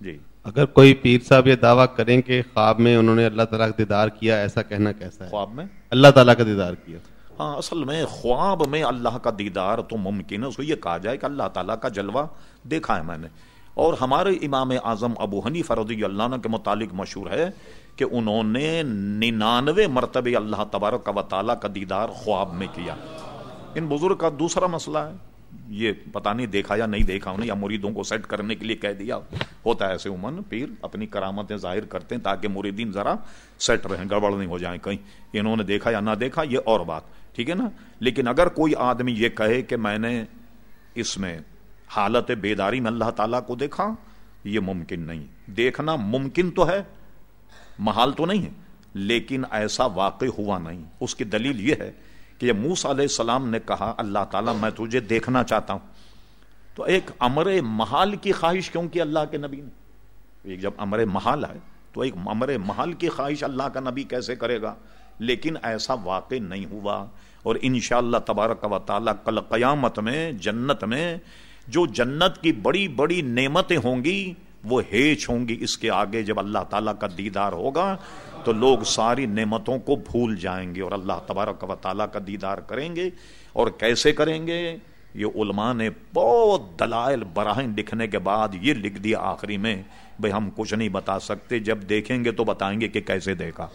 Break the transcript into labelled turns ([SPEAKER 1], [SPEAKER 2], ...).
[SPEAKER 1] جی۔
[SPEAKER 2] اگر کوئی پیر صاحب یہ دعویٰ کریں کہ خواب میں انہوں نے اللہ تعالیٰ کا دیدار کیا ایسا کہنا کیسا ہے؟
[SPEAKER 1] خواب میں؟
[SPEAKER 2] اللہ تعالیٰ کا دیدار کیا۔
[SPEAKER 1] ہاں اصل میں خواب میں اللہ کا دیدار تو ممکن ہے اس کو یہ کہا جائے کہ اللہ تعالیٰ کا جلوہ دیکھا ہے میں نے۔ اور ہمارے امام اعظم ابو حنی فرضی اللہ عنہ کے متعلق مشہور ہے کہ انہوں نے ننانوے مرتبہ اللہ تبارک و تعالیٰ کا دیدار خواب میں کیا۔ ان بزرگ کا دوسرا مسئلہ ہے۔ یہ پتا نہیں دیکھا یا نہیں دیکھا انہیں یا مریدوں کو سیٹ کرنے کے لیے کہہ دیا۔ ہوتا ہے ایسے عموماً پیر اپنی کرامتیں ظاہر کرتے ہیں تاکہ مریدین ذرا سیٹ رہیں، گڑبڑ نہیں ہو جائیں کہیں۔ انہوں نے دیکھا یا نہ دیکھا، یہ اور بات، ٹھیک ہے نا؟ لیکن اگر کوئی آدمی یہ کہے کہ میں نے اس میں حالت بیداری میں اللہ تعالیٰ کو دیکھا، یہ ممکن نہیں۔ دیکھنا ممکن تو ہے، محال تو نہیں ہے، لیکن ایسا واقع ہوا نہیں۔ اس کی دلیل یہ ہے کہ یہ موس علیہ السلام نے کہا، اللہ تعالیٰ، میں تجھے دیکھنا چاہتا ہوں۔ تو ایک امر محال کی خواہش کیوں کی اللہ کے نبی نے؟ ایک جب امر محال ہے، تو ایک امر محال کی خواہش اللہ کا نبی کیسے کرے گا؟ لیکن ایسا واقع نہیں ہوا۔ اور انشاءاللہ تبارک و تعالیٰ کل قیامت میں، جنت میں جو جنت کی بڑی بڑی نعمتیں ہوں گی وہ ہیچ ہوں گی اس کے آگے جب اللہ تعالیٰ کا دیدار ہوگا، تو لوگ ساری نعمتوں کو بھول جائیں گے اور اللہ تبارک و تعالیٰ کا دیدار کریں گے۔ اور کیسے کریں گے؟ یہ علماء نے بہت دلائل براہن لکھنے کے بعد یہ لکھ دیا آخری میں بھائی ہم کچھ نہیں بتا سکتے، جب دیکھیں گے تو بتائیں گے کہ کیسے دیکھا۔